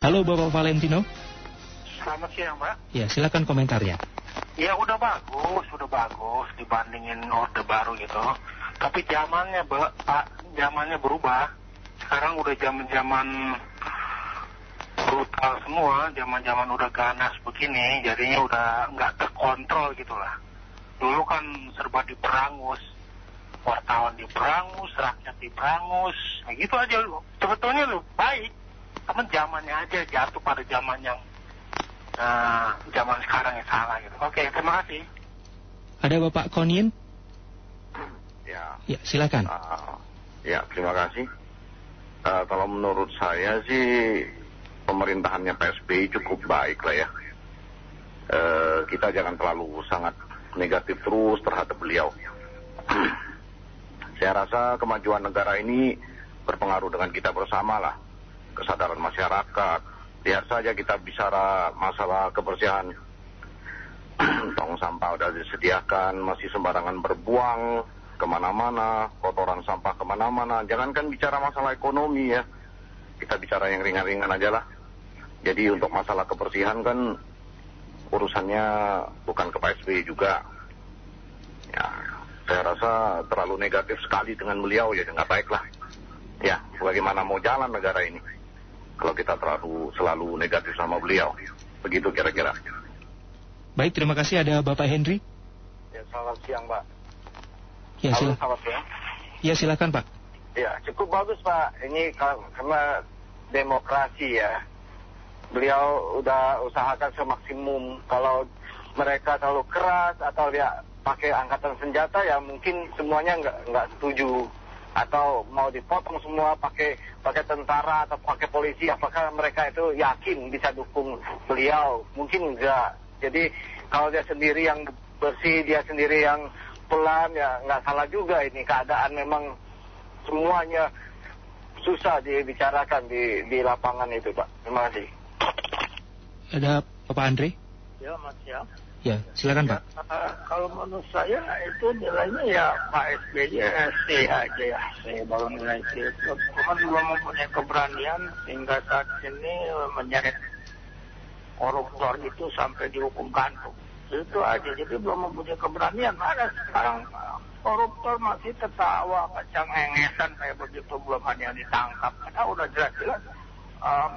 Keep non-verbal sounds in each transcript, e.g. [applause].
Halo Bapak Valentino. Selamat siang, Mbak. Ya, silakan komentarnya. Ya udah bagus, udah bagus dibandingin orde baru gitu. Tapi zamannya, Pak, zamannya berubah. Sekarang udah zaman-zaman brutal semua, zaman-zaman udah ganas begini, jadinya udah nggak terkontrol gitu lah. Dulu kan serba diperangus, wartawan diperangus, rakyat diperangus, nah gitu aja. Sebetulnya lu baik, tapi zamannya aja jatuh pada zaman yang uh, zaman sekarang yang salah gitu. Oke, terima kasih. Ada Bapak Konin? Ya. Ya, silakan. Uh, ya, terima kasih. Uh, kalau menurut saya sih pemerintahannya PSBY cukup baik lah ya. Uh, kita jangan terlalu sangat negatif terus terhadap beliau. [clears throat] saya rasa kemajuan negara ini berpengaruh dengan kita bersama lah. Kesadaran masyarakat. Lihat saja kita bicara masalah kebersihan. [clears throat] Tong sampah udah disediakan, masih sembarangan berbuang ke mana-mana, kotoran sampah ke mana-mana. Jangankan bicara masalah ekonomi ya. Kita bicara yang ringan-ringan aja lah. Jadi untuk masalah kebersihan kan urusannya bukan ke PSB juga. Ya, saya rasa terlalu negatif sekali dengan beliau ya nggak baik lah. Ya, bagaimana mau jalan negara ini kalau kita terlalu selalu negatif sama beliau. Begitu kira-kira. Baik, terima kasih. Ada Bapak Henry. Ya, selamat siang, Pak. Ya, Halo, silakan. selamat siang. Ya, silakan Pak. Ya, cukup bagus, Pak. Ini ka- karena demokrasi ya. Beliau udah usahakan semaksimum. Kalau mereka terlalu keras atau dia pakai angkatan senjata ya mungkin semuanya nggak nggak setuju atau mau dipotong semua pakai pakai tentara atau pakai polisi apakah mereka itu yakin bisa dukung beliau? Mungkin enggak. Jadi kalau dia sendiri yang bersih dia sendiri yang pelan ya nggak salah juga ini. Keadaan memang semuanya susah dibicarakan di di lapangan itu pak. Terima kasih. Ada Bapak Andre. Ya, Mas ya. Ya, silakan Pak. Eh, kalau menurut saya itu nilainya ya Pak SBY ya C aja ya. Saya baru nilai C. Cuman belum mempunyai keberanian sehingga saat ini menyeret koruptor itu sampai dihukum gantung. Itu aja. Jadi belum mempunyai keberanian. Mana sekarang koruptor masih tertawa kacang engesan kayak begitu belum ada yang ditangkap. Karena udah jelas-jelas em,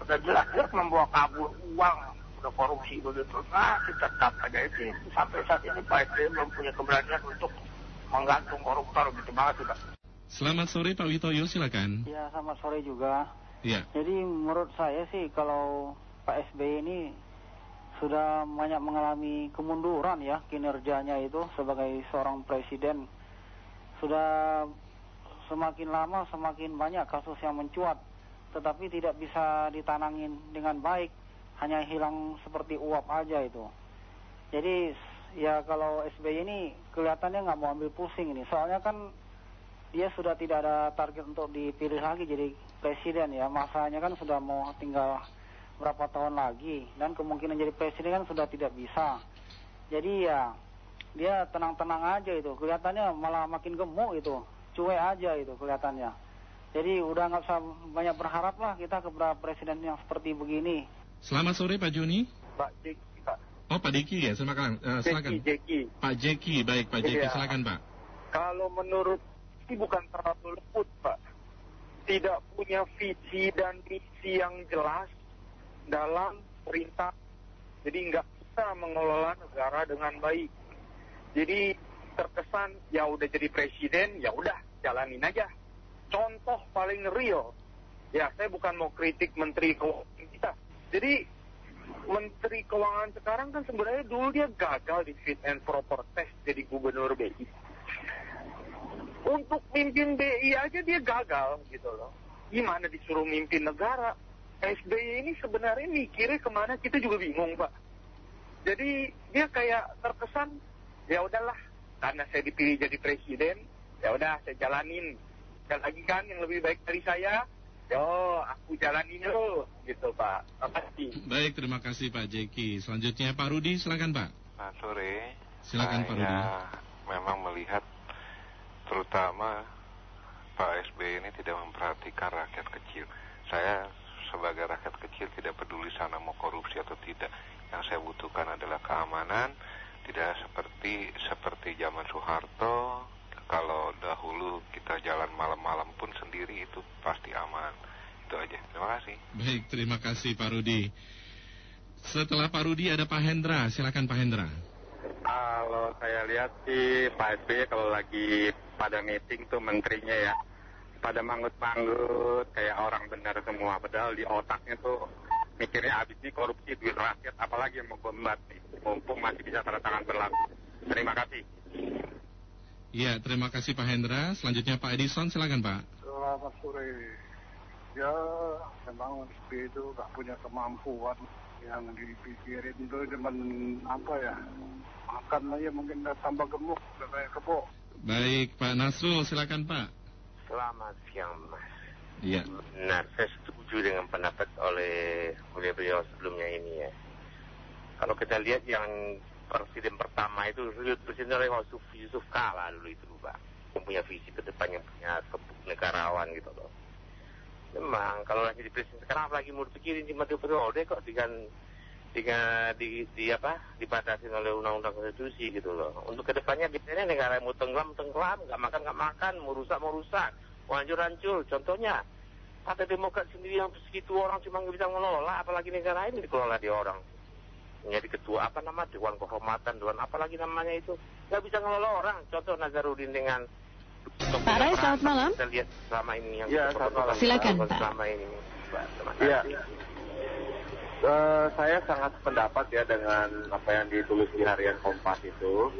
udah jelas-jelas membawa kabur uang udah korupsi begitu. Nah, kita tetap aja itu sampai saat ini Pak SBY belum punya keberanian untuk menggantung koruptor gitu. Makasih Pak. Selamat sore Pak Witoyo, silakan. Ya, selamat sore juga. Ya. Jadi menurut saya sih kalau Pak SBY ini sudah banyak mengalami kemunduran ya kinerjanya itu sebagai seorang presiden. Sudah semakin lama semakin banyak kasus yang mencuat tetapi tidak bisa ditanangin dengan baik, hanya hilang seperti uap aja itu. Jadi ya kalau SBY ini kelihatannya nggak mau ambil pusing ini, soalnya kan dia sudah tidak ada target untuk dipilih lagi jadi presiden ya. Masanya kan sudah mau tinggal berapa tahun lagi dan kemungkinan jadi presiden kan sudah tidak bisa. Jadi ya dia tenang-tenang aja itu. Kelihatannya malah makin gemuk itu. Cuek aja itu kelihatannya. Jadi udah nggak usah banyak berharap lah kita kepada presiden yang seperti begini Selamat sore Pak Juni. Pak Jeki Pak Oh Pak Diki ya, silakan. Eh, silakan. Jeki Jeki Pak Jeki, baik Pak Jeki, Iya. silakan Pak. kalau menurut ini bukan terlalu lembut Pak tidak punya visi dan misi yang jelas dalam perintah jadi nggak bisa mengelola negara dengan baik jadi terkesan ya udah jadi presiden ya udah jalanin aja contoh paling real ya saya bukan mau kritik menteri keuangan kita jadi menteri keuangan sekarang kan sebenarnya dulu dia gagal di fit and proper test jadi gubernur BI untuk mimpin BI aja dia gagal gitu loh. Gimana disuruh mimpin negara? SBY ini sebenarnya mikirnya ke mana kita juga bingung pak. Jadi dia kayak terkesan ya udahlah karena saya dipilih jadi presiden ya udah saya jalanin. Dan lagi kan yang lebih baik dari saya, yo aku jalanin dulu gitu pak. Terima kasih. Baik, terima kasih Pak Jeki. Selanjutnya Pak Rudi, silakan Pak. Selamat sore. Silakan, Pak Rudi. Saya memang melihat terutama Pak SBY ini tidak memperhatikan rakyat kecil. Saya sebagai rakyat di sana mau korupsi atau tidak. Yang saya butuhkan adalah keamanan, tidak seperti seperti zaman Soeharto. Kalau dahulu kita jalan malam-malam pun sendiri itu pasti aman. Itu aja. Terima kasih. Baik, terima kasih Pak Rudi. Setelah Pak Rudi ada Pak Hendra. Silakan Pak Hendra. Kalau saya lihat sih Pak SBY kalau lagi pada meeting tuh menterinya ya pada manggut-manggut kayak orang benar semua padahal di otaknya tuh mikirnya habis ini korupsi duit rakyat apalagi yang mau nih mumpung masih bisa tanda tangan berlaku terima kasih Iya, terima kasih Pak Hendra. Selanjutnya Pak Edison, silakan Pak. Selamat sore. Ya, memang SB itu gak punya kemampuan yang dipikirin itu cuman apa ya makan aja mungkin udah tambah gemuk udah kayak kebo Baik, Pak Nasrul, silakan Pak. Selamat siang Mas. Iya. Nah, saya setuju dengan pendapat oleh beliau-beliau sebelumnya ini ya. Kalau kita lihat yang presiden pertama itu presiden oleh Yusuf Yusuf Kala dulu itu Pak. Yang punya visi ke depan, yang punya negarawan gitu loh. Memang kalau lagi di presiden sekarang apalagi mau dipikirin cuma di periode kok dengan dengan di, di apa dibatasi oleh undang-undang konstitusi gitu loh. Untuk ke depannya biasanya negara yang mau tenggelam tenggelam, nggak makan nggak makan, mau rusak mau rusak, mau hancur hancur. Contohnya Partai Demokrat sendiri yang segitu orang cuma nggak bisa ngelola, apalagi negara ini dikelola di orang. Menjadi ketua apa nama Dewan Kehormatan, Dewan apalagi namanya itu nggak bisa ngelola orang. Contoh Nazarudin dengan Pak Rai, selamat malam. Kita lihat selama ini yang Ya, selamat malam. Silakan, Pak. selama ini. Iya. kasih. Eh, saya sangat pendapat ya dengan apa yang ditulis di harian Kompas itu.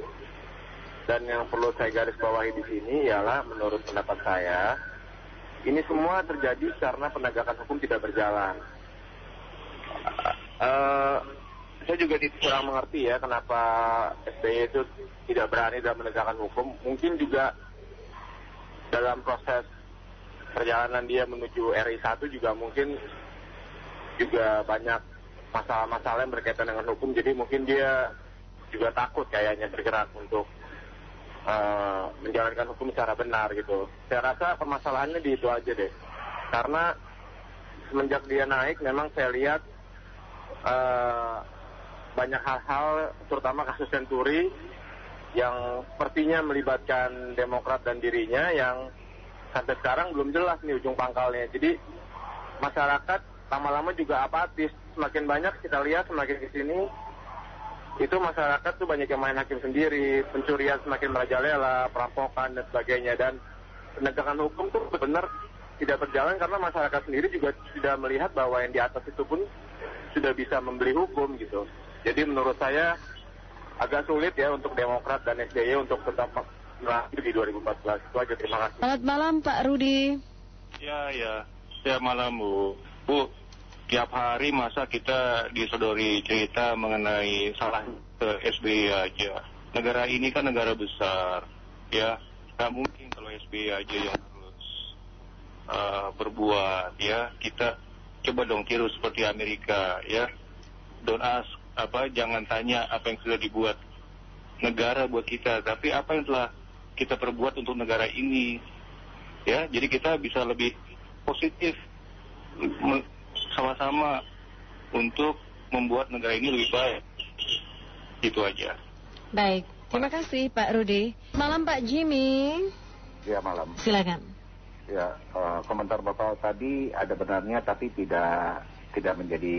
Dan yang perlu saya garis bawahi di sini ialah menurut pendapat saya, ini semua terjadi karena penegakan hukum tidak berjalan. Eh, saya juga kurang mengerti ya kenapa SBY itu tidak berani dalam menegakkan hukum. Mungkin juga dalam proses perjalanan dia menuju RI 1 juga mungkin juga banyak masalah-masalah yang berkaitan dengan hukum jadi mungkin dia juga takut kayaknya bergerak untuk eh, menjalankan hukum secara benar gitu. Saya rasa permasalahannya di itu aja deh. Karena semenjak dia naik memang saya lihat eh, banyak hal-hal terutama kasus Senturi yang sepertinya melibatkan Demokrat dan dirinya yang sampai sekarang belum jelas nih ujung pangkalnya. Jadi masyarakat lama-lama juga apatis. Semakin banyak kita lihat semakin ke sini itu masyarakat tuh banyak yang main hakim sendiri, pencurian semakin merajalela, perampokan dan sebagainya dan penegakan hukum tuh benar tidak berjalan karena masyarakat sendiri juga sudah melihat bahwa yang di atas itu pun sudah bisa membeli hukum gitu. Jadi menurut saya agak sulit ya untuk Demokrat dan SBY untuk tetap melaju di 2014. Itu aja terima kasih. Selamat malam Pak Rudi. Ya, ya. Ya malam, Bu. Bu, tiap hari masa kita disodori cerita mengenai salah ke SBY aja. Negara ini kan negara besar, ya. Nggak mungkin kalau SBY aja yang harus uh, berbuat, ya. Kita coba dong tiru seperti Amerika, ya. Don't ask, apa, jangan tanya apa yang sudah dibuat negara buat kita, tapi apa yang telah kita perbuat untuk negara ini, ya. Jadi kita bisa lebih positif sama-sama untuk membuat negara ini lebih baik. Itu aja. Baik, terima kasih Pak Rudi. Malam Pak Jimmy. Ya malam. Silakan. Ya eh, komentar bapak tadi ada benarnya tapi tidak tidak menjadi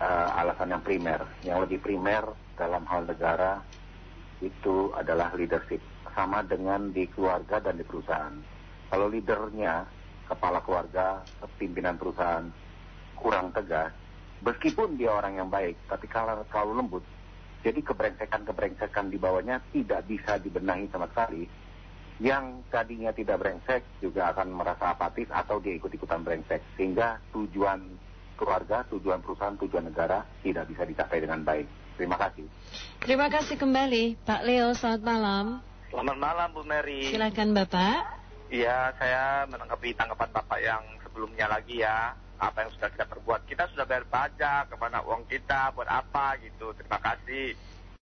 eh, alasan yang primer. Yang lebih primer dalam hal negara itu adalah leadership sama dengan di keluarga dan di perusahaan. Kalau leadernya kepala keluarga, pimpinan perusahaan kurang tegas, meskipun dia orang yang baik, tapi kalau terlalu lembut, jadi kebrengsekan-kebrengsekan di bawahnya tidak bisa dibenahi sama sekali. Yang tadinya tidak brengsek juga akan merasa apatis atau dia ikut-ikutan brengsek. Sehingga tujuan keluarga, tujuan perusahaan, tujuan negara tidak bisa dicapai dengan baik. Terima kasih. Terima kasih kembali Pak Leo. Selamat malam. Selamat malam Bu Mary. Silakan Bapak. Iya, saya menanggapi tanggapan Bapak yang sebelumnya lagi ya. Apa yang sudah kita perbuat. Kita sudah bayar pajak, ke mana uang kita, buat apa gitu. Terima kasih.